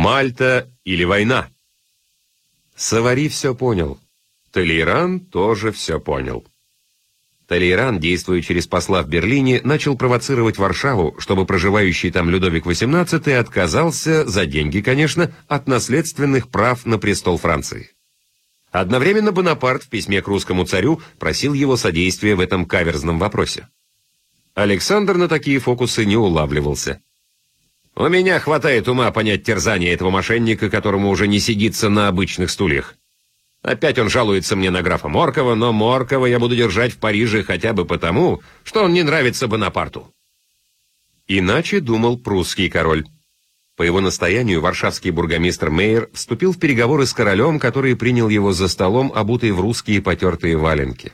Мальта или война? Савари все понял. Толейран тоже все понял. Толейран, действуя через посла в Берлине, начал провоцировать Варшаву, чтобы проживающий там Людовик XVIII отказался, за деньги, конечно, от наследственных прав на престол Франции. Одновременно Бонапарт в письме к русскому царю просил его содействия в этом каверзном вопросе. Александр на такие фокусы не улавливался. «У меня хватает ума понять терзание этого мошенника, которому уже не сидится на обычных стульях. Опять он жалуется мне на графа Моркова, но Моркова я буду держать в Париже хотя бы потому, что он не нравится Бонапарту». Иначе думал прусский король. По его настоянию варшавский бургомистр Мейер вступил в переговоры с королем, который принял его за столом, обутый в русские потертые валенки.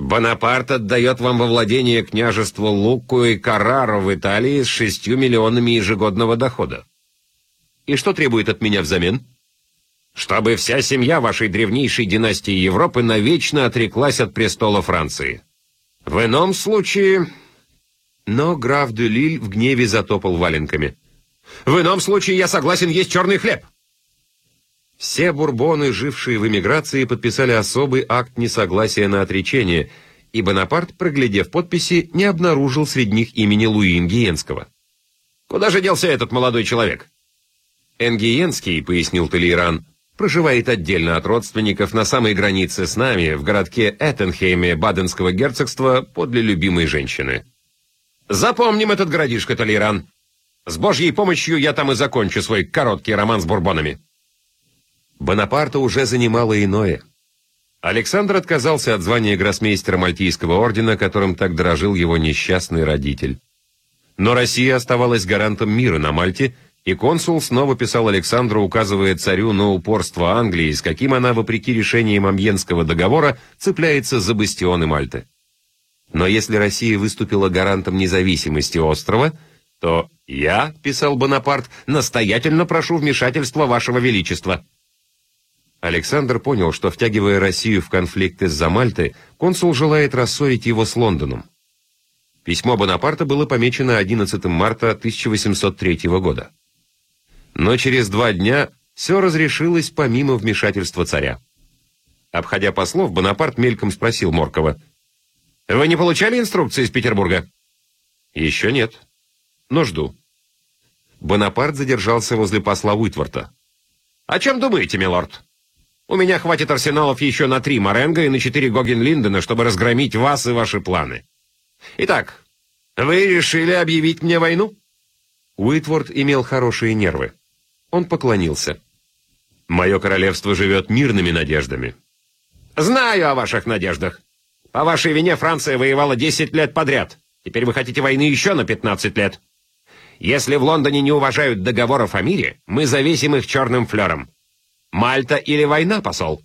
«Бонапарт отдает вам во владение княжество Луку и Караро в Италии с шестью миллионами ежегодного дохода. И что требует от меня взамен?» чтобы вся семья вашей древнейшей династии Европы навечно отреклась от престола Франции. В ином случае...» Но граф де Лиль в гневе затопал валенками. «В ином случае я согласен есть черный хлеб!» Все бурбоны, жившие в эмиграции, подписали особый акт несогласия на отречение, и Бонапарт, проглядев подписи, не обнаружил среди них имени Луи Ингиенского. «Куда же делся этот молодой человек?» «Энгиенский», — пояснил Толейран, проживает отдельно от родственников на самой границе с нами, в городке Эттенхейме Баденского герцогства, подле любимой женщины. Запомним этот городишко, Толейран. С божьей помощью я там и закончу свой короткий роман с бурбонами. Бонапарта уже занимало иное. Александр отказался от звания гроссмейстера Мальтийского ордена, которым так дорожил его несчастный родитель. Но Россия оставалась гарантом мира на Мальте – и консул снова писал Александру, указывая царю на упорство Англии, с каким она, вопреки решениям Амьенского договора, цепляется за бастионы Мальты. Но если Россия выступила гарантом независимости острова, то я, писал Бонапарт, настоятельно прошу вмешательства вашего величества. Александр понял, что, втягивая Россию в конфликт из-за Мальты, консул желает рассорить его с Лондоном. Письмо Бонапарта было помечено 11 марта 1803 года. Но через два дня все разрешилось помимо вмешательства царя. Обходя послов, Бонапарт мельком спросил Моркова. «Вы не получали инструкции из Петербурга?» «Еще нет. Но жду». Бонапарт задержался возле посла Уитворта. «О чем думаете, милорд? У меня хватит арсеналов еще на три Маренго и на четыре Гоген-Линдена, чтобы разгромить вас и ваши планы. Итак, вы решили объявить мне войну?» Уитворд имел хорошие нервы. Он поклонился. «Мое королевство живет мирными надеждами». «Знаю о ваших надеждах. По вашей вине Франция воевала 10 лет подряд. Теперь вы хотите войны еще на 15 лет. Если в Лондоне не уважают договоров о мире, мы завесим их черным флером. Мальта или война, посол?»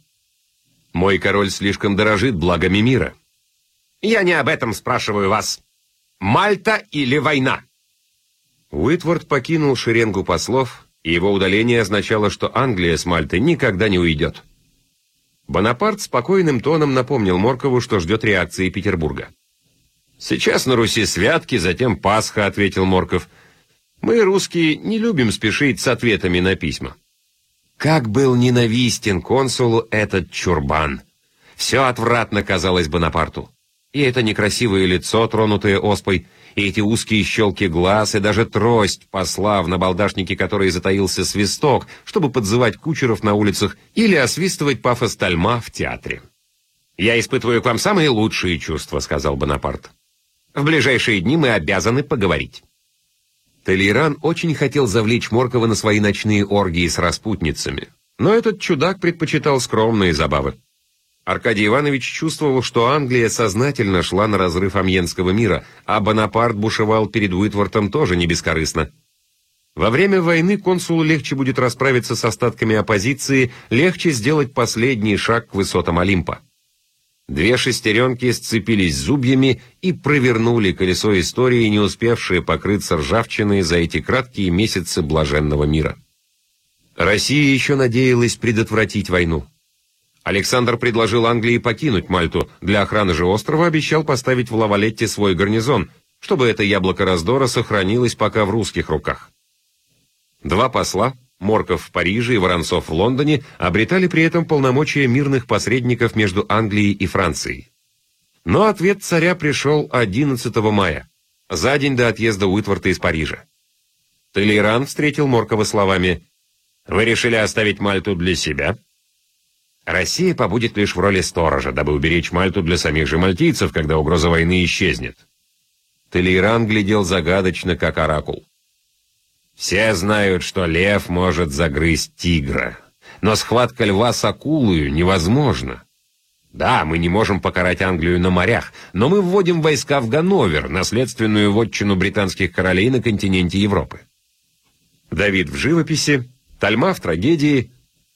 «Мой король слишком дорожит благами мира». «Я не об этом спрашиваю вас. Мальта или война?» Уитворд покинул шеренгу послов, и его удаление означало, что Англия с Мальты никогда не уйдет. Бонапарт спокойным тоном напомнил Моркову, что ждет реакции Петербурга. «Сейчас на Руси святки, затем Пасха», — ответил Морков. «Мы, русские, не любим спешить с ответами на письма». Как был ненавистен консулу этот чурбан! Все отвратно казалось Бонапарту. И это некрасивое лицо, тронутое оспой, и эти узкие щелки глаз, и даже трость посла, в набалдашнике которой затаился свисток, чтобы подзывать кучеров на улицах или освистывать пафос Тальма в театре. «Я испытываю к вам самые лучшие чувства», — сказал Бонапарт. «В ближайшие дни мы обязаны поговорить». Толейран очень хотел завлечь Моркова на свои ночные оргии с распутницами, но этот чудак предпочитал скромные забавы. Аркадий Иванович чувствовал, что Англия сознательно шла на разрыв амьенского мира, а Бонапарт бушевал перед Уитвортом тоже не бескорыстно. Во время войны консулу легче будет расправиться с остатками оппозиции, легче сделать последний шаг к высотам Олимпа. Две шестеренки сцепились зубьями и провернули колесо истории, не успевшее покрыться ржавчиной за эти краткие месяцы блаженного мира. Россия еще надеялась предотвратить войну. Александр предложил Англии покинуть Мальту, для охраны же острова обещал поставить в Лавалетте свой гарнизон, чтобы это яблоко раздора сохранилось пока в русских руках. Два посла, Морков в Париже и Воронцов в Лондоне обретали при этом полномочия мирных посредников между Англией и Францией. Но ответ царя пришел 11 мая, за день до отъезда Уитворта из Парижа. Толейран встретил Моркова словами «Вы решили оставить Мальту для себя?» Россия побудет лишь в роли сторожа, дабы уберечь Мальту для самих же мальтийцев, когда угроза войны исчезнет. Толейран глядел загадочно, как оракул. Все знают, что лев может загрызть тигра, но схватка льва с акулою невозможна. Да, мы не можем покарать Англию на морях, но мы вводим войска в Ганновер, наследственную вотчину британских королей на континенте Европы. Давид в живописи, Тальма в трагедии,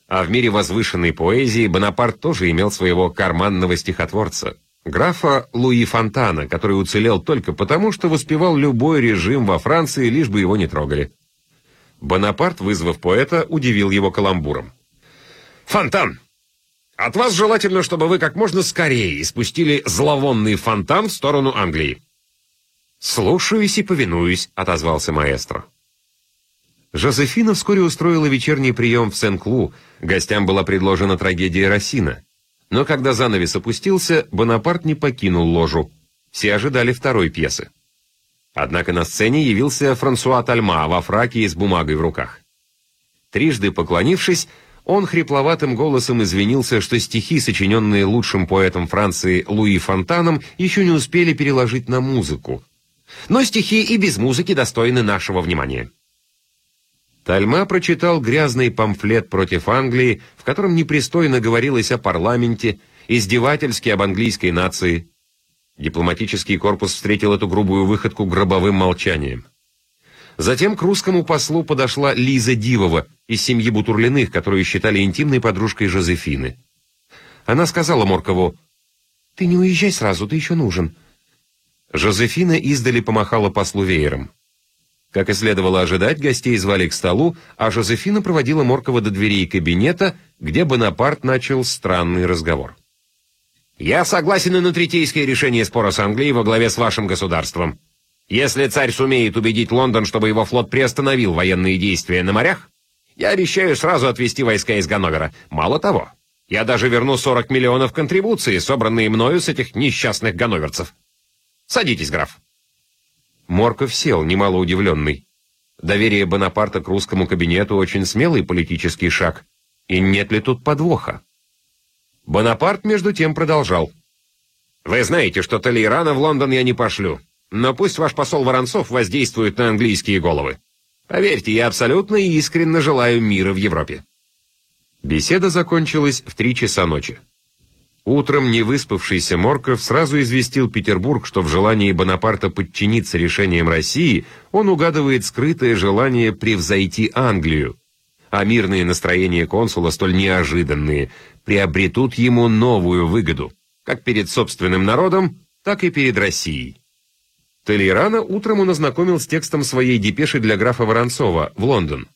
а в мире возвышенной поэзии Бонапарт тоже имел своего карманного стихотворца, графа Луи Фонтана, который уцелел только потому, что воспевал любой режим во Франции, лишь бы его не трогали. Бонапарт, вызвав поэта, удивил его каламбуром. «Фонтан! От вас желательно, чтобы вы как можно скорее испустили зловонный фонтан в сторону Англии». «Слушаюсь и повинуюсь», — отозвался маэстро. Жозефина вскоре устроила вечерний прием в Сен-Клу, гостям была предложена трагедия Рассина. Но когда занавес опустился, Бонапарт не покинул ложу. Все ожидали второй пьесы. Однако на сцене явился Франсуа Тальма во фраке и с бумагой в руках. Трижды поклонившись, он хрипловатым голосом извинился, что стихи, сочиненные лучшим поэтом Франции Луи Фонтаном, еще не успели переложить на музыку. Но стихи и без музыки достойны нашего внимания. Тальма прочитал грязный памфлет против Англии, в котором непристойно говорилось о парламенте, издевательски об английской нации. Дипломатический корпус встретил эту грубую выходку гробовым молчанием. Затем к русскому послу подошла Лиза Дивова из семьи Бутурлиных, которую считали интимной подружкой Жозефины. Она сказала Моркову, «Ты не уезжай сразу, ты еще нужен». Жозефина издали помахала послу веером. Как и следовало ожидать, гостей звали к столу, а Жозефина проводила Моркова до дверей кабинета, где Бонапарт начал странный разговор. «Я согласен и на третейское решение спора с Англией во главе с вашим государством. Если царь сумеет убедить Лондон, чтобы его флот приостановил военные действия на морях, я обещаю сразу отвести войска из Ганновера. Мало того, я даже верну 40 миллионов контрибуций, собранные мною с этих несчастных ганноверцев. Садитесь, граф». Морков сел, немало удивленный. Доверие Бонапарта к русскому кабинету очень смелый политический шаг. И нет ли тут подвоха? Бонапарт, между тем, продолжал. «Вы знаете, что Толейрана в Лондон я не пошлю, но пусть ваш посол Воронцов воздействует на английские головы. Поверьте, я абсолютно и искренне желаю мира в Европе». Беседа закончилась в три часа ночи. Утром невыспавшийся Морков сразу известил Петербург, что в желании Бонапарта подчиниться решениям России он угадывает скрытое желание превзойти Англию, а мирные настроения консула, столь неожиданные, приобретут ему новую выгоду, как перед собственным народом, так и перед Россией. Толейрана утром он ознакомил с текстом своей депеши для графа Воронцова в Лондон.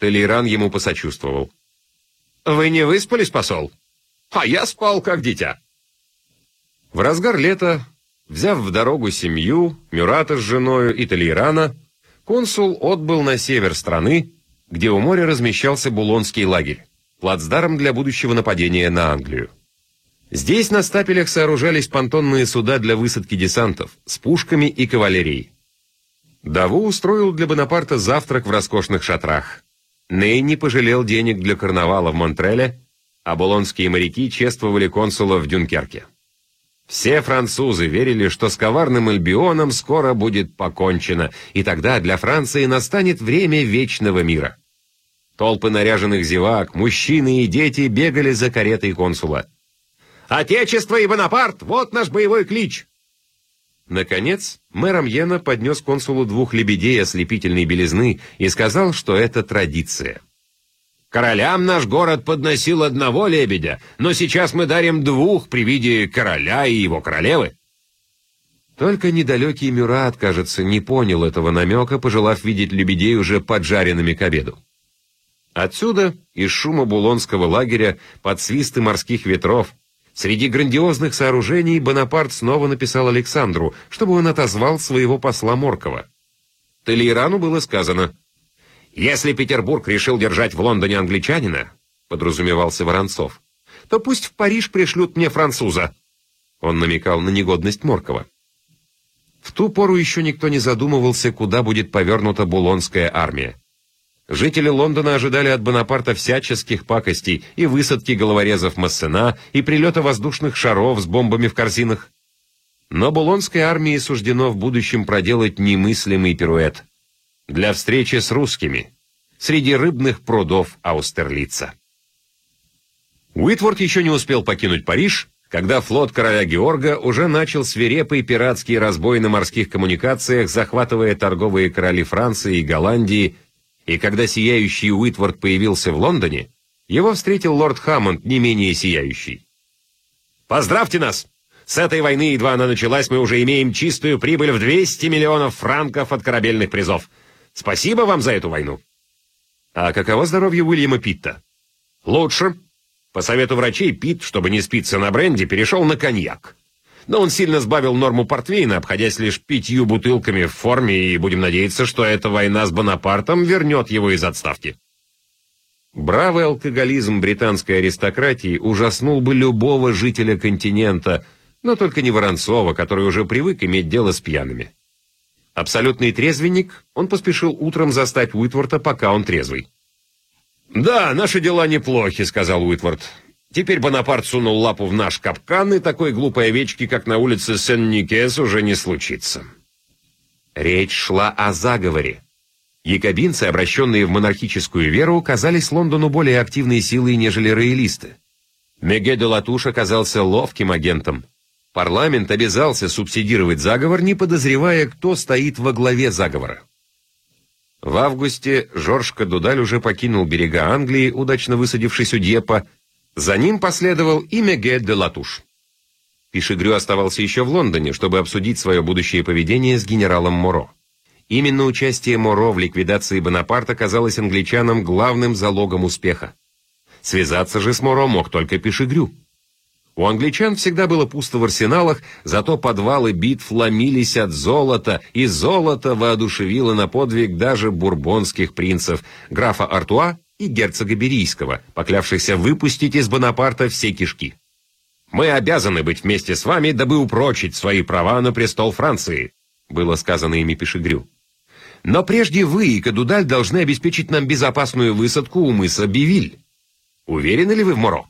Толейран ему посочувствовал. «Вы не выспались, посол?» а я спал как дитя. В разгар лета, взяв в дорогу семью, Мюрата с женою и Толейрана, консул отбыл на север страны, где у моря размещался Булонский лагерь, плацдарм для будущего нападения на Англию. Здесь на стапелях сооружались понтонные суда для высадки десантов с пушками и кавалерией. Даву устроил для Бонапарта завтрак в роскошных шатрах. Ней не пожалел денег для карнавала в Монтреле а булонские моряки чествовали консула в Дюнкерке. Все французы верили, что с коварным Альбионом скоро будет покончено, и тогда для Франции настанет время вечного мира. Толпы наряженных зевак, мужчины и дети бегали за каретой консула. «Отечество и Бонапарт! Вот наш боевой клич!» Наконец, мэр Амьена поднес консулу двух лебедей ослепительной белизны и сказал, что это традиция. Королям наш город подносил одного лебедя, но сейчас мы дарим двух при виде короля и его королевы. Только недалекий Мюрат, кажется, не понял этого намека, пожелав видеть лебедей уже поджаренными к обеду. Отсюда, из шума булонского лагеря, под свисты морских ветров, среди грандиозных сооружений Бонапарт снова написал Александру, чтобы он отозвал своего посла Моркова. Толейрану было сказано — Если Петербург решил держать в Лондоне англичанина, подразумевался Воронцов, то пусть в Париж пришлют мне француза. Он намекал на негодность Моркова. В ту пору еще никто не задумывался, куда будет повернута Булонская армия. Жители Лондона ожидали от Бонапарта всяческих пакостей и высадки головорезов Массена, и прилета воздушных шаров с бомбами в корзинах. Но Булонской армии суждено в будущем проделать немыслимый пируэт. Для встречи с русскими среди рыбных прудов Аустерлица. Уитворд еще не успел покинуть Париж, когда флот короля Георга уже начал свирепый пиратский разбой на морских коммуникациях, захватывая торговые короли Франции и Голландии, и когда сияющий Уитворд появился в Лондоне, его встретил лорд Хаммонд, не менее сияющий. «Поздравьте нас! С этой войны, едва она началась, мы уже имеем чистую прибыль в 200 миллионов франков от корабельных призов. Спасибо вам за эту войну!» «А каково здоровье Уильяма Питта?» «Лучше. По совету врачей, Питт, чтобы не спиться на бренде, перешел на коньяк но он сильно сбавил норму портвейна, обходясь лишь пятью бутылками в форме, и будем надеяться, что эта война с Бонапартом вернет его из отставки. Бравый алкоголизм британской аристократии ужаснул бы любого жителя континента, но только не Воронцова, который уже привык иметь дело с пьяными. Абсолютный трезвенник, он поспешил утром застать Уитворта, пока он трезвый. «Да, наши дела неплохи», — сказал Уитворт. Теперь Бонапарт сунул лапу в наш капкан, и такой глупой овечки, как на улице Сен-Никес, уже не случится. Речь шла о заговоре. Якобинцы, обращенные в монархическую веру, казались Лондону более активной силой, нежели роялисты. Меге де Латуш оказался ловким агентом. Парламент обязался субсидировать заговор, не подозревая, кто стоит во главе заговора. В августе Жорж Кадудаль уже покинул берега Англии, удачно высадившись у Дьепа, за ним последовал и Меге де Латуш. Пишегрю оставался еще в Лондоне, чтобы обсудить свое будущее поведение с генералом Моро. Именно участие Моро в ликвидации Бонапарта казалось англичанам главным залогом успеха. Связаться же с Моро мог только Пишегрю. У англичан всегда было пусто в арсеналах, зато подвалы битв ломились от золота, и золото воодушевило на подвиг даже бурбонских принцев, графа Артуа и герцога Берийского, поклявшихся выпустить из Бонапарта все кишки. «Мы обязаны быть вместе с вами, дабы упрочить свои права на престол Франции», было сказано ими Пешегрю. «Но прежде вы и Кадудаль должны обеспечить нам безопасную высадку у мыса Бивиль. Уверены ли вы в Моро?»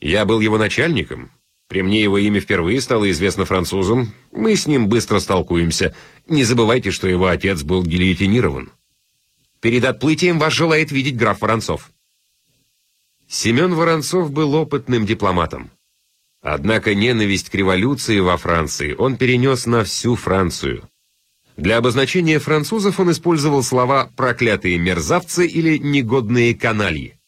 «Я был его начальником. При мне его имя впервые стало известно французам. Мы с ним быстро столкуемся. Не забывайте, что его отец был гильотинирован». Перед отплытием вас желает видеть граф Воронцов». Семен Воронцов был опытным дипломатом. Однако ненависть к революции во Франции он перенес на всю Францию. Для обозначения французов он использовал слова «проклятые мерзавцы» или «негодные канальи».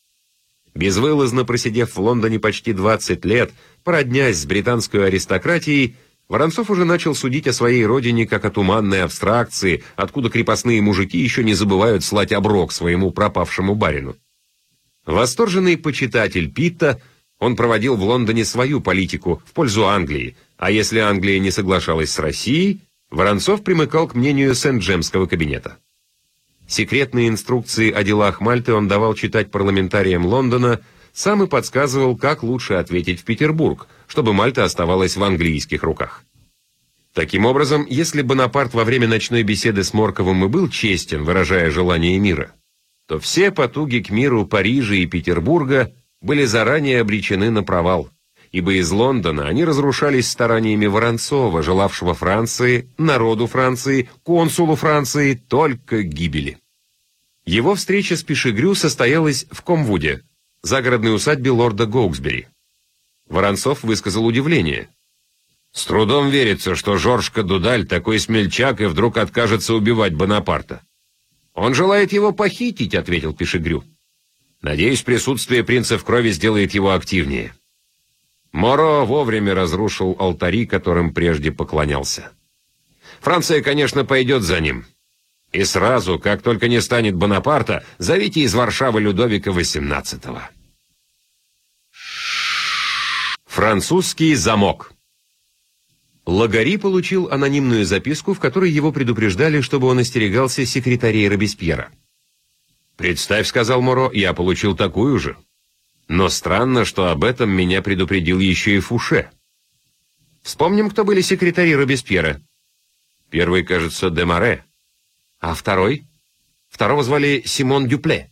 Безвылазно просидев в Лондоне почти 20 лет, породнясь с британской аристократией, Воронцов уже начал судить о своей родине как о туманной абстракции, откуда крепостные мужики еще не забывают слать оброк своему пропавшему барину. Восторженный почитатель Питта, он проводил в Лондоне свою политику в пользу Англии, а если Англия не соглашалась с Россией, Воронцов примыкал к мнению Сент-Джемского кабинета. Секретные инструкции о делах Мальты он давал читать парламентариям Лондона, сам и подсказывал, как лучше ответить в Петербург – чтобы Мальта оставалась в английских руках. Таким образом, если Бонапарт во время ночной беседы с Морковым и был честен, выражая желание мира, то все потуги к миру Парижа и Петербурга были заранее обречены на провал, ибо из Лондона они разрушались стараниями Воронцова, желавшего Франции, народу Франции, консулу Франции только гибели. Его встреча с Пишегрю состоялась в Комвуде, загородной усадьбе лорда Гоуксбери. Воронцов высказал удивление. «С трудом верится, что Жоржка Дудаль такой смельчак и вдруг откажется убивать Бонапарта». «Он желает его похитить», — ответил Пешегрю. «Надеюсь, присутствие принца в крови сделает его активнее». Моро вовремя разрушил алтари, которым прежде поклонялся. Франция, конечно, пойдет за ним. И сразу, как только не станет Бонапарта, зовите из Варшавы Людовика XVIII. Французский замок. Лагари получил анонимную записку, в которой его предупреждали, чтобы он остерегался секретарей Робеспьера. «Представь», — сказал Моро, — «я получил такую же. Но странно, что об этом меня предупредил еще и Фуше». Вспомним, кто были секретари Робеспьера. Первый, кажется, Демаре. А второй? Второго звали Симон Дюпле.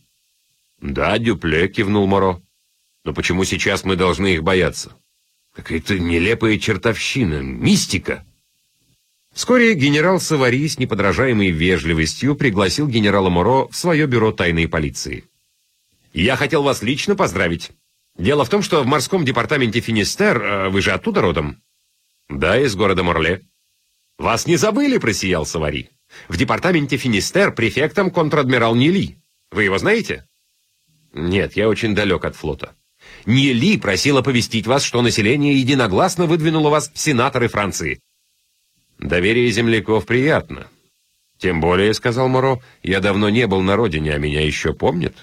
Да, Дюпле, кивнул Моро. Но почему сейчас мы должны их бояться? Какая-то нелепая чертовщина, мистика. Вскоре генерал Савари с неподражаемой вежливостью пригласил генерала Моро в свое бюро тайной полиции. «Я хотел вас лично поздравить. Дело в том, что в морском департаменте Финистер, э, вы же оттуда родом?» «Да, из города Морле». «Вас не забыли?» — просиял Савари. «В департаменте Финистер префектом контр-адмирал Нили. Вы его знаете?» «Нет, я очень далек от флота». Нили просил оповестить вас, что население единогласно выдвинуло вас в сенаторы Франции. Доверие земляков приятно. Тем более, — сказал Моро, — я давно не был на родине, а меня еще помнят.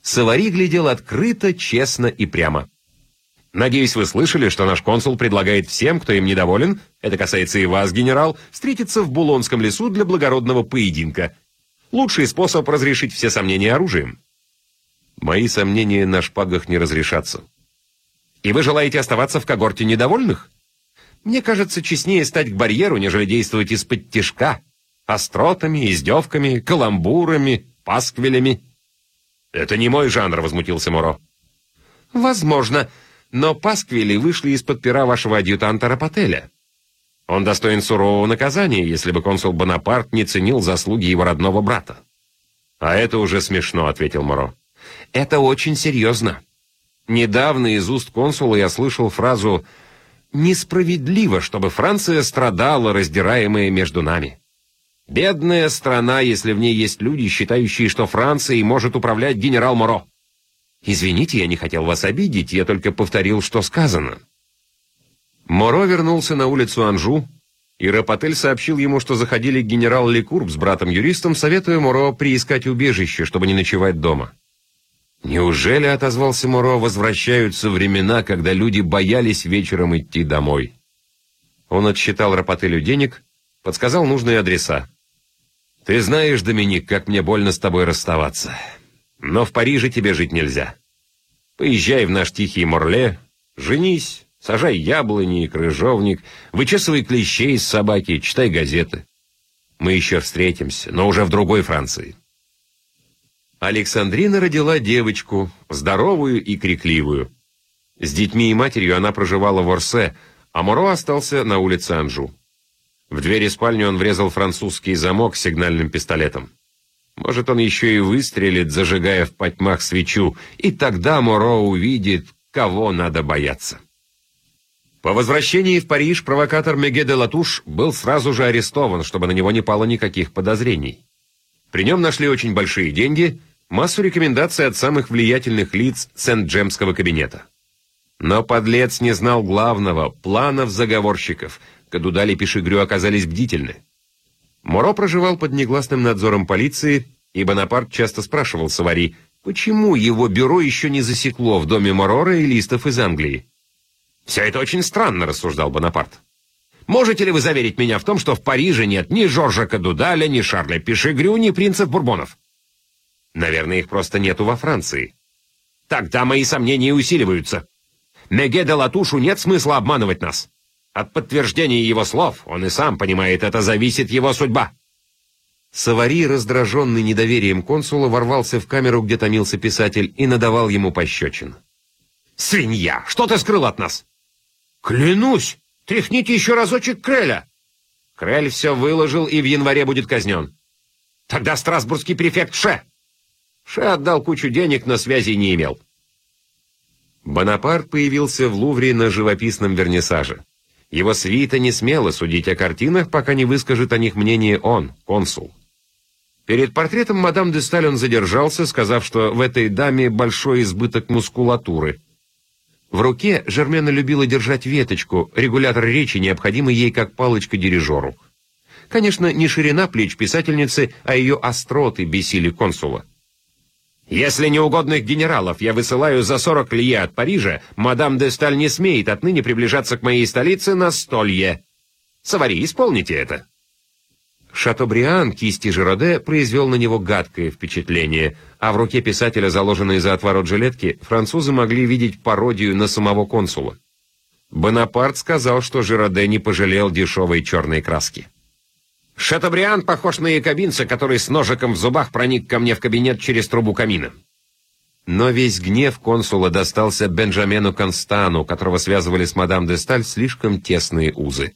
Савари глядел открыто, честно и прямо. Надеюсь, вы слышали, что наш консул предлагает всем, кто им недоволен, это касается и вас, генерал, встретиться в Булонском лесу для благородного поединка. Лучший способ разрешить все сомнения оружием. Мои сомнения на шпагах не разрешатся. И вы желаете оставаться в когорте недовольных? Мне кажется, честнее стать к барьеру, нежели действовать из-под тишка, остротами, издевками, каламбурами, пасквилями. Это не мой жанр, возмутился Моро. Возможно, но пасквили вышли из-под пера вашего адъютанта Рапотеля. Он достоин сурового наказания, если бы консул Бонапарт не ценил заслуги его родного брата. «А это уже смешно», — ответил Моро. «Это очень серьезно. Недавно из уст консула я слышал фразу «Несправедливо, чтобы Франция страдала, раздираемая между нами». Бедная страна, если в ней есть люди, считающие, что Францией может управлять генерал Моро. «Извините, я не хотел вас обидеть, я только повторил, что сказано». Моро вернулся на улицу Анжу, и Рапотель сообщил ему, что заходили генерал Лекурб с братом-юристом, советуя Моро приискать убежище, чтобы не ночевать дома. Неужели, отозвался Моро, возвращаются времена, когда люди боялись вечером идти домой? Он отсчитал Рапотелю денег, подсказал нужные адреса. «Ты знаешь, Доминик, как мне больно с тобой расставаться. Но в Париже тебе жить нельзя. Поезжай в наш тихий Морле, женись, сажай яблони и крыжовник, вычесывай клещей из собаки, читай газеты. Мы еще встретимся, но уже в другой Франции. Александрина родила девочку, здоровую и крикливую. С детьми и матерью она проживала в Орсе, а Моро остался на улице Анжу. В двери спальни он врезал французский замок сигнальным пистолетом. Может, он еще и выстрелит, зажигая в потьмах свечу, и тогда Моро увидит, кого надо бояться. По возвращении в Париж провокатор Меге де Латуш был сразу же арестован, чтобы на него не пало никаких подозрений. При нем нашли очень большие деньги, массу рекомендаций от самых влиятельных лиц Сент-Джемского кабинета. Но подлец не знал главного – планов заговорщиков. Кадудали Пешигрю оказались бдительны. Моро проживал под негласным надзором полиции, и Бонапарт часто спрашивал Савари, почему его бюро еще не засекло в доме Морора листов из Англии. «Все это очень странно», — рассуждал Бонапарт. «Можете ли вы заверить меня в том, что в Париже нет ни Жоржа Кадудаля, ни Шарля Пишегрю, ни принцев Бурбонов?» «Наверное, их просто нету во Франции». «Тогда мои сомнения усиливаются. Меге де Латушу нет смысла обманывать нас. От подтверждения его слов, он и сам понимает, это зависит его судьба. Савари, раздраженный недоверием консула, ворвался в камеру, где томился писатель, и надавал ему пощечин. «Свинья! Что ты скрыл от нас?» «Клянусь! Тряхните еще разочек Креля!» Крель все выложил и в январе будет казнен. «Тогда страсбургский префект Ше!» Ше отдал кучу денег, но связи не имел. Бонапарт появился в Лувре на живописном вернисаже. Его свита не смела судить о картинах, пока не выскажет о них мнение он, консул. Перед портретом мадам де Сталь он задержался, сказав, что в этой даме большой избыток мускулатуры. В руке Жермена любила держать веточку, регулятор речи, необходимый ей как палочка дирижеру. Конечно, не ширина плеч писательницы, а ее остроты бесили консула. Если неугодных генералов я высылаю за сорок лье от Парижа, мадам де Сталь не смеет отныне приближаться к моей столице на столье. Савари, исполните это. Шатобриан кисти Жироде произвел на него гадкое впечатление, а в руке писателя, заложенной за отворот жилетки, французы могли видеть пародию на самого консула. Бонапарт сказал, что Жироде не пожалел дешевой черной краски. «Шатобриан похож на якобинца, который с ножиком в зубах проник ко мне в кабинет через трубу камина». Но весь гнев консула достался Бенджамену Констану, которого связывали с мадам де Сталь слишком тесные узы.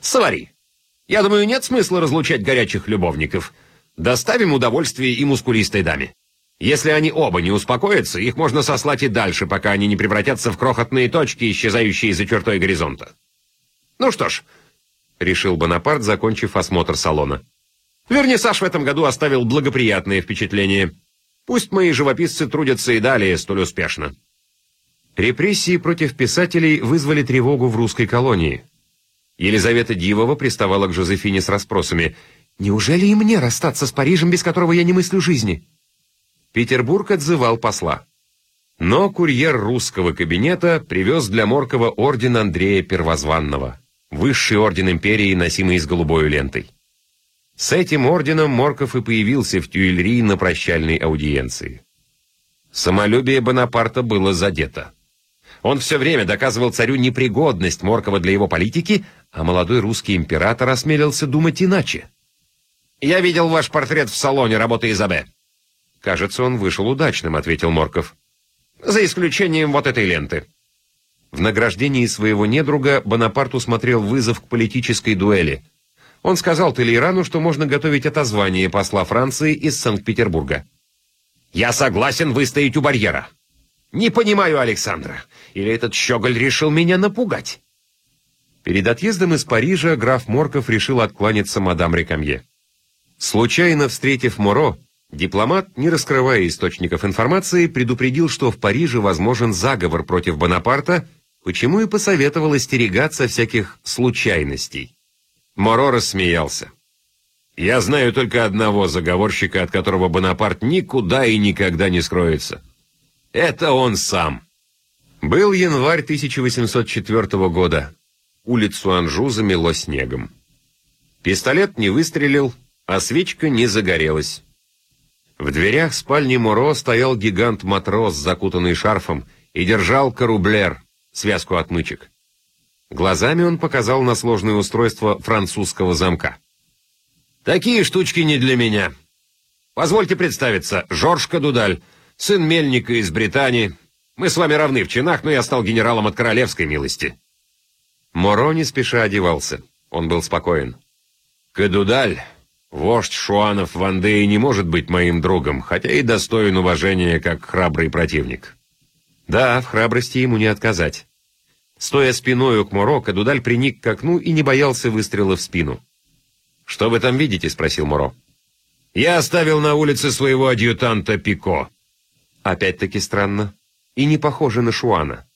«Савари, я думаю, нет смысла разлучать горячих любовников. Доставим удовольствие и мускулистой даме. Если они оба не успокоятся, их можно сослать и дальше, пока они не превратятся в крохотные точки, исчезающие за чертой горизонта. Ну что ж, решил Бонапарт, закончив осмотр салона. Вернисаж в этом году оставил благоприятное впечатление. Пусть мои живописцы трудятся и далее столь успешно. Репрессии против писателей вызвали тревогу в русской колонии. Елизавета Дивова приставала к Жозефине с расспросами. «Неужели и мне расстаться с Парижем, без которого я не мыслю жизни?» Петербург отзывал посла. Но курьер русского кабинета привез для Моркова орден Андрея Первозванного, высший орден империи, носимый с голубой лентой. С этим орденом Морков и появился в Тюильри на прощальной аудиенции. Самолюбие Бонапарта было задето. Он все время доказывал царю непригодность Моркова для его политики, а молодой русский император осмелился думать иначе. «Я видел ваш портрет в салоне работы Изабе». «Кажется, он вышел удачным», — ответил Морков. «За исключением вот этой ленты». В награждении своего недруга Бонапарт усмотрел вызов к политической дуэли. Он сказал Толейрану, что можно готовить отозвание посла Франции из Санкт-Петербурга. «Я согласен выстоять у барьера. Не понимаю Александра. Или этот щеголь решил меня напугать?» Перед отъездом из Парижа граф Морков решил откланяться мадам Рекамье. Случайно встретив Моро, дипломат, не раскрывая источников информации, предупредил, что в Париже возможен заговор против Бонапарта, почему и посоветовал остерегаться всяких случайностей. Моро рассмеялся. «Я знаю только одного заговорщика, от которого Бонапарт никуда и никогда не скроется. Это он сам». Был январь 1804 года. Улицу Анжу замело снегом. Пистолет не выстрелил, а свечка не загорелась. В дверях спальни Муро стоял гигант-матрос, закутанный шарфом, и держал карублер, связку отмычек. Глазами он показал на сложное устройство французского замка. «Такие штучки не для меня. Позвольте представиться, Жорж Кадудаль, сын мельника из Британии. Мы с вами равны в чинах, но я стал генералом от королевской милости». Моро не спеша одевался. Он был спокоен. «Кадудаль, вождь шуанов Вандеи не может быть моим другом, хотя и достоин уважения как храбрый противник». Да, в храбрости ему не отказать. Стоя спиной к Моро, Кадудаль приник к окну и не боялся выстрела в спину. «Что вы там видите?» — спросил Моро. «Я оставил на улице своего адъютанта Пико». Опять-таки странно. И не похоже на Шуана.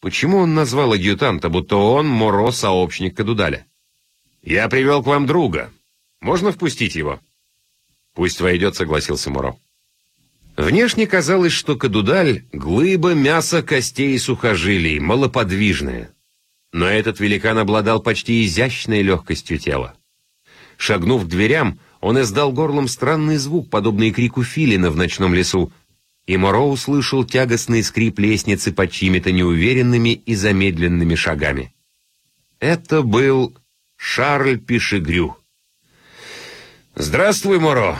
Почему он назвал адъютанта, будто он Моро, сообщник Кадудаля? «Я привел к вам друга. Можно впустить его?» «Пусть войдет», — согласился Моро. Внешне казалось, что Кадудаль — глыба мяса, костей и сухожилий, малоподвижная. Но этот великан обладал почти изящной легкостью тела. Шагнув к дверям, он издал горлом странный звук, подобный крику филина в ночном лесу, и Моро услышал тягостный скрип лестницы под чьими-то неуверенными и замедленными шагами. Это был Шарль Пишегрю. «Здравствуй, Моро!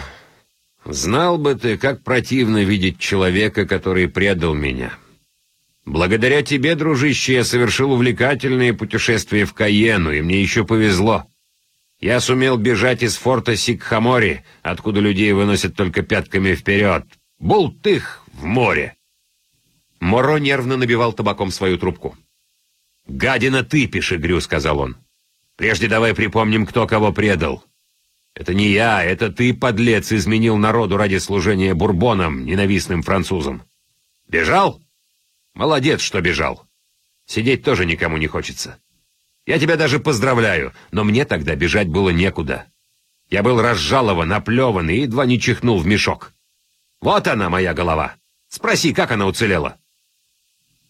Знал бы ты, как противно видеть человека, который предал меня. Благодаря тебе, дружище, я совершил увлекательное путешествие в Кайенну, и мне еще повезло. Я сумел бежать из форта Синнамари, откуда людей выносят только пятками вперед, Бултых в море!» Моро нервно набивал табаком свою трубку. «Гадина ты, Пишегрю», — сказал он. «Прежде давай припомним, кто кого предал. Это не я, это ты, подлец, изменил народу ради служения бурбонам, ненавистным французам. Бежал? Молодец, что бежал. Сидеть тоже никому не хочется. Я тебя даже поздравляю, но мне тогда бежать было некуда. Я был разжалован, оплеван и едва не чихнул в мешок. Вот она, моя голова. Спроси, как она уцелела.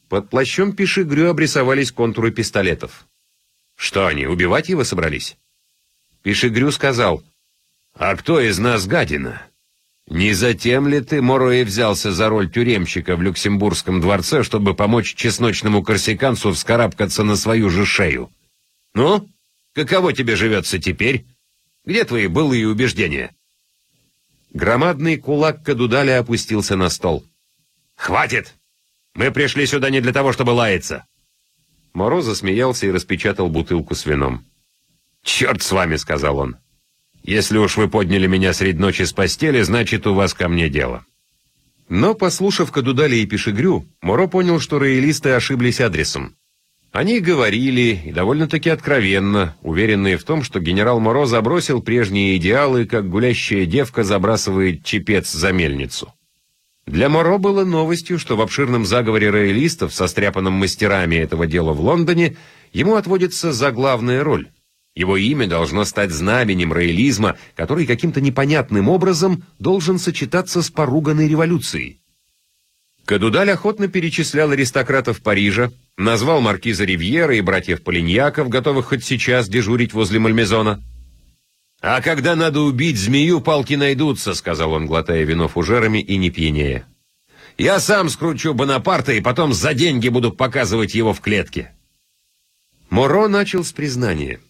Под плащом Пишигрю обрисовались контуры пистолетов. Что они, убивать его собрались? Пишегрю сказал, «А кто из нас гадина? Не затем ли ты, Морои, взялся за роль тюремщика в Люксембургском дворце, чтобы помочь чесночному корсиканцу вскарабкаться на свою же шею? Ну, каково тебе живется теперь? Где твои былые убеждения?» Громадный кулак Кадудаля опустился на стол. «Хватит! Мы пришли сюда не для того, чтобы лаяться!» Моро засмеялся и распечатал бутылку с вином. «Черт с вами!» — сказал он. «Если уж вы подняли меня средь ночи с постели, значит, у вас ко мне дело». Но, послушав Кадудаля и Пешегрю, Моро понял, что роялисты ошиблись адресом. Они говорили, и довольно-таки откровенно, уверенные в том, что генерал Моро забросил прежние идеалы, как гулящая девка забрасывает чепец за мельницу. Для Моро было новостью, что в обширном заговоре роялистов, состряпанном мастерами этого дела в Лондоне, ему отводится заглавная роль. Его имя должно стать знаменем роялизма, который каким-то непонятным образом должен сочетаться с поруганной революцией. Кадудаль охотно перечислял аристократов Парижа, назвал маркиза Ривьера и братьев Полиньяков, готовых хоть сейчас дежурить возле Мальмезона. «А когда надо убить змею, палки найдутся», — сказал он, глотая вино фужерами и не пьянее. «Я сам скручу Бонапарта и потом за деньги буду показывать его в клетке». Моро начал с признания.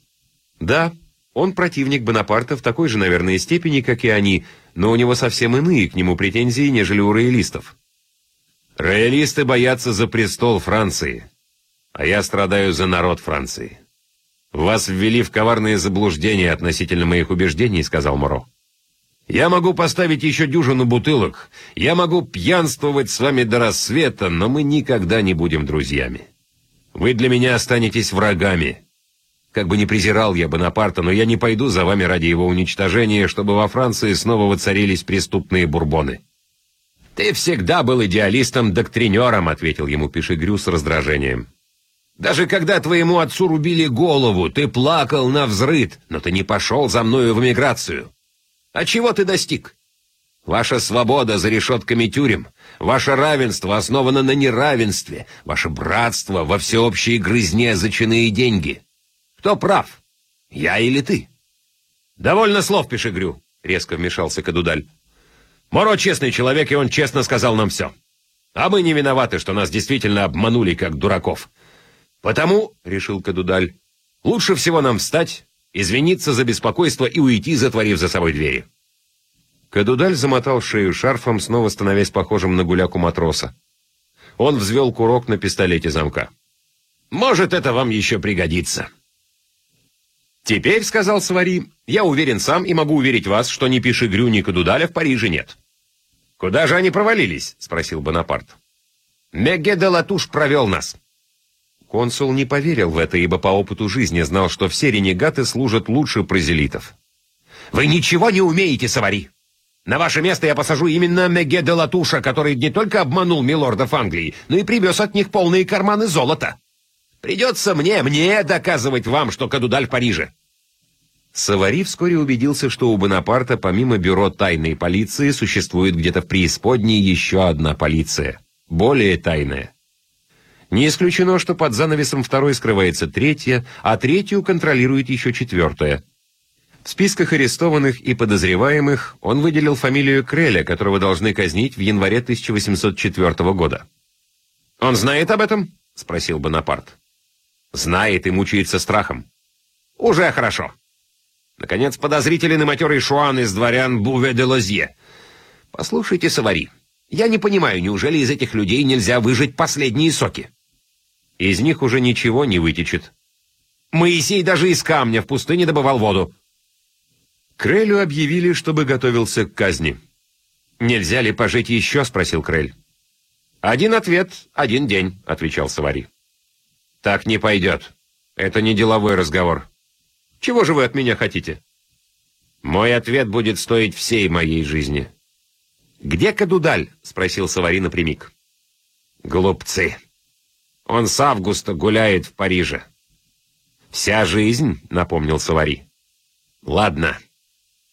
Да, он противник Бонапарта в такой же, наверное, степени, как и они, но у него совсем иные к нему претензии, нежели у роялистов. Роялисты боятся за престол Франции, а я страдаю за народ Франции. Вас ввели в коварные заблуждения относительно моих убеждений, сказал Моро. Я могу поставить еще дюжину бутылок, я могу пьянствовать с вами до рассвета, но мы никогда не будем друзьями. Вы для меня останетесь врагами. Как бы не презирал я Бонапарта, но я не пойду за вами ради его уничтожения, чтобы во Франции снова воцарились преступные бурбоны. «Ты всегда был идеалистом-доктринером», — ответил ему Пишегрю с раздражением. «Даже когда твоему отцу рубили голову, ты плакал на взрыд, но ты не пошел за мною в эмиграцию. А чего ты достиг? Ваша свобода за решетками тюрем, ваше равенство основано на неравенстве, ваше братство во всеобщей грызне за деньги. Кто прав, я или ты?» «Довольно слов, Пишегрю», — резко вмешался Кадудаль. Моро честный человек, и он честно сказал нам все. А мы не виноваты, что нас действительно обманули, как дураков. Потому, — решил Кадудаль, — лучше всего нам встать, извиниться за беспокойство и уйти, затворив за собой двери. Кадудаль замотал шею шарфом, снова становясь похожим на гуляку матроса. Он взвел курок на пистолете замка. «Может, это вам еще пригодится». «Теперь, — сказал Свари, — я уверен сам и могу уверить вас, что ни Пишегрю, ни Кадудаля в Париже нет». «Куда же они провалились?» — спросил Бонапарт. «Меге де Латуш провел нас». Консул не поверил в это, ибо по опыту жизни знал, что все ренегаты служат лучше прозелитов. «Вы ничего не умеете, Савари! На ваше место я посажу именно Меге де Латуша, который не только обманул милордов Англии, но и привез от них полные карманы золота. Придется мне, мне доказывать вам, что Кадудаль в Париже. Савари вскоре убедился, что у Бонапарта помимо бюро тайной полиции существует где-то в преисподней еще одна полиция, более тайная. Не исключено, что под занавесом второй скрывается третья, а третью контролирует еще четвертая. В списках арестованных и подозреваемых он выделил фамилию Креля, которого должны казнить в январе 1804 года. «Он знает об этом?» — спросил Бонапарт. «Знает и мучается страхом». «Уже хорошо. Наконец, подозрителен и матерый Шуан из дворян Буве де Лозье. Послушайте, Савари, я не понимаю, неужели из этих людей нельзя выжать последние соки? Из них уже ничего не вытечет. Моисей даже из камня в пустыне добывал воду. Крелю объявили, чтобы готовился к казни. «Нельзя ли пожить еще?» — спросил Крель. «Один ответ, один день», — отвечал Савари. «Так не пойдет. Это не деловой разговор. Чего же вы от меня хотите?» «Мой ответ будет стоить всей моей жизни». «Где Кадудаль?» — спросил Савари напрямик. «Глупцы. Он с августа гуляет в Париже». «Вся жизнь», — напомнил Савари. «Ладно.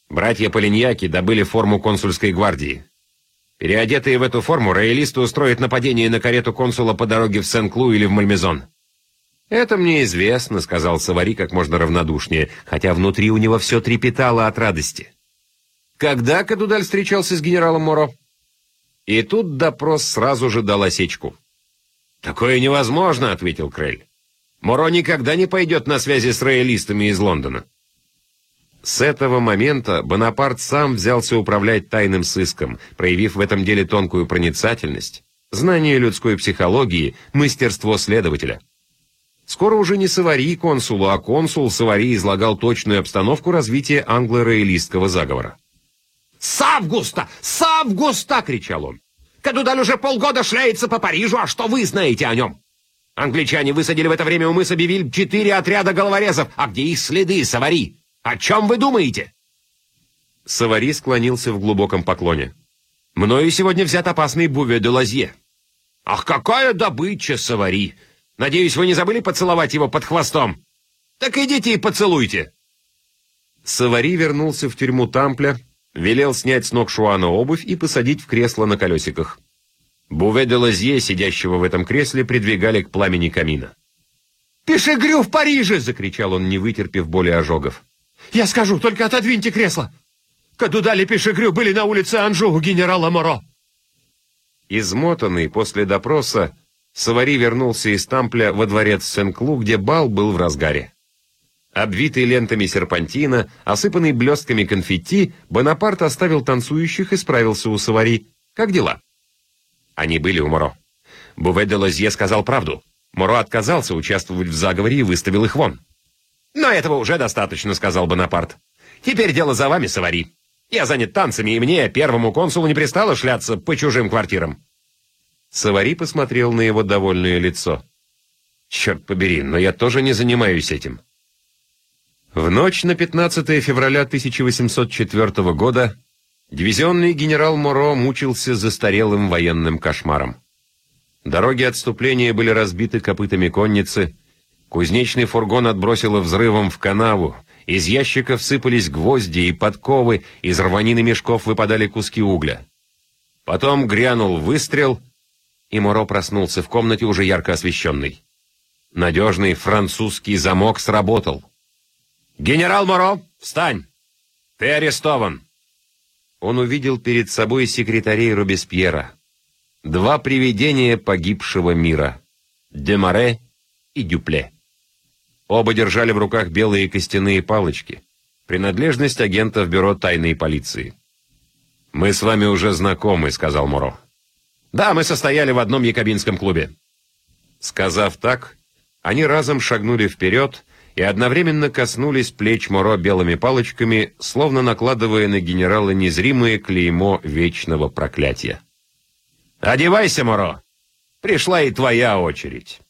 Братья Полиньяки добыли форму консульской гвардии. Переодетые в эту форму, роялисты устроят нападение на карету консула по дороге в Сен-Клу или в Мальмезон. «Это мне известно», — сказал Савари как можно равнодушнее, хотя внутри у него все трепетало от радости. «Когда Кадудаль встречался с генералом Моро?» И тут допрос сразу же дал осечку. «Такое невозможно», — ответил Крель. «Моро никогда не пойдет на связи с роялистами из Лондона». С этого момента Бонапарт сам взялся управлять тайным сыском, проявив в этом деле тонкую проницательность, знание людской психологии, мастерство следователя. Скоро уже не Савари консулу, а консул Савари излагал точную обстановку развития англо-роялистского заговора. «С августа! С августа!» — кричал он. «Кадудаль уже полгода шляется по Парижу, а что вы знаете о нем?» Англичане высадили в это время у мыса Бивиль четыре отряда головорезов. А где их следы, Савари? О чем вы думаете?» Савари склонился в глубоком поклоне. «Мною сегодня взят опасный Буве де Лазье». «Ах, какая добыча, Савари! Надеюсь, вы не забыли поцеловать его под хвостом? Так идите и поцелуйте!» Савари вернулся в тюрьму Тампля, велел снять с ног Шуана обувь и посадить в кресло на колесиках. Буве де Лазье, сидящего в этом кресле, придвигали к пламени камина. «Пешегрю в Париже!» — закричал он, не вытерпев боли ожогов. «Я скажу, только отодвиньте кресло! Кадудали Пешегрю были на улице Анжу у генерала Моро!» Измотанный после допроса, Савари вернулся из Тампля во дворец Сен-Клу, где бал был в разгаре. Обвитый лентами серпантина, осыпанный блестками конфетти, Бонапарт оставил танцующих и справился у Савари. «Как дела?» Они были у Моро. Буве де Лозье сказал правду. Моро отказался участвовать в заговоре и выставил их вон. «Но этого уже достаточно», — сказал Бонапарт. «Теперь дело за вами, Савари. Я занят танцами, и мне, первому консулу, не пристало шляться по чужим квартирам». Савари посмотрел на его довольное лицо. «Черт побери, но я тоже не занимаюсь этим. В ночь на 15 февраля 1804 года дивизионный генерал Моро мучился застарелым военным кошмаром. Дороги отступления были разбиты копытами конницы, кузнечный фургон отбросило взрывом в канаву, из ящиков сыпались гвозди и подковы, из рванины мешков выпадали куски угля. Потом грянул выстрел, и Моро проснулся в комнате уже ярко освещенной. Надежный французский замок сработал. «Генерал Моро, встань! Ты арестован!» Он увидел перед собой секретарей Робеспьера. Два привидения погибшего мира — Демаре и Дюпле. Оба держали в руках белые костяные палочки, принадлежность агентов бюро тайной полиции. «Мы с вами уже знакомы», — сказал Моро. «Да, мы состояли в одном якобинском клубе». Сказав так, они разом шагнули вперед и одновременно коснулись плеч Моро белыми палочками, словно накладывая на генерала незримое клеймо вечного проклятия. «Одевайся, Моро! Пришла и твоя очередь!»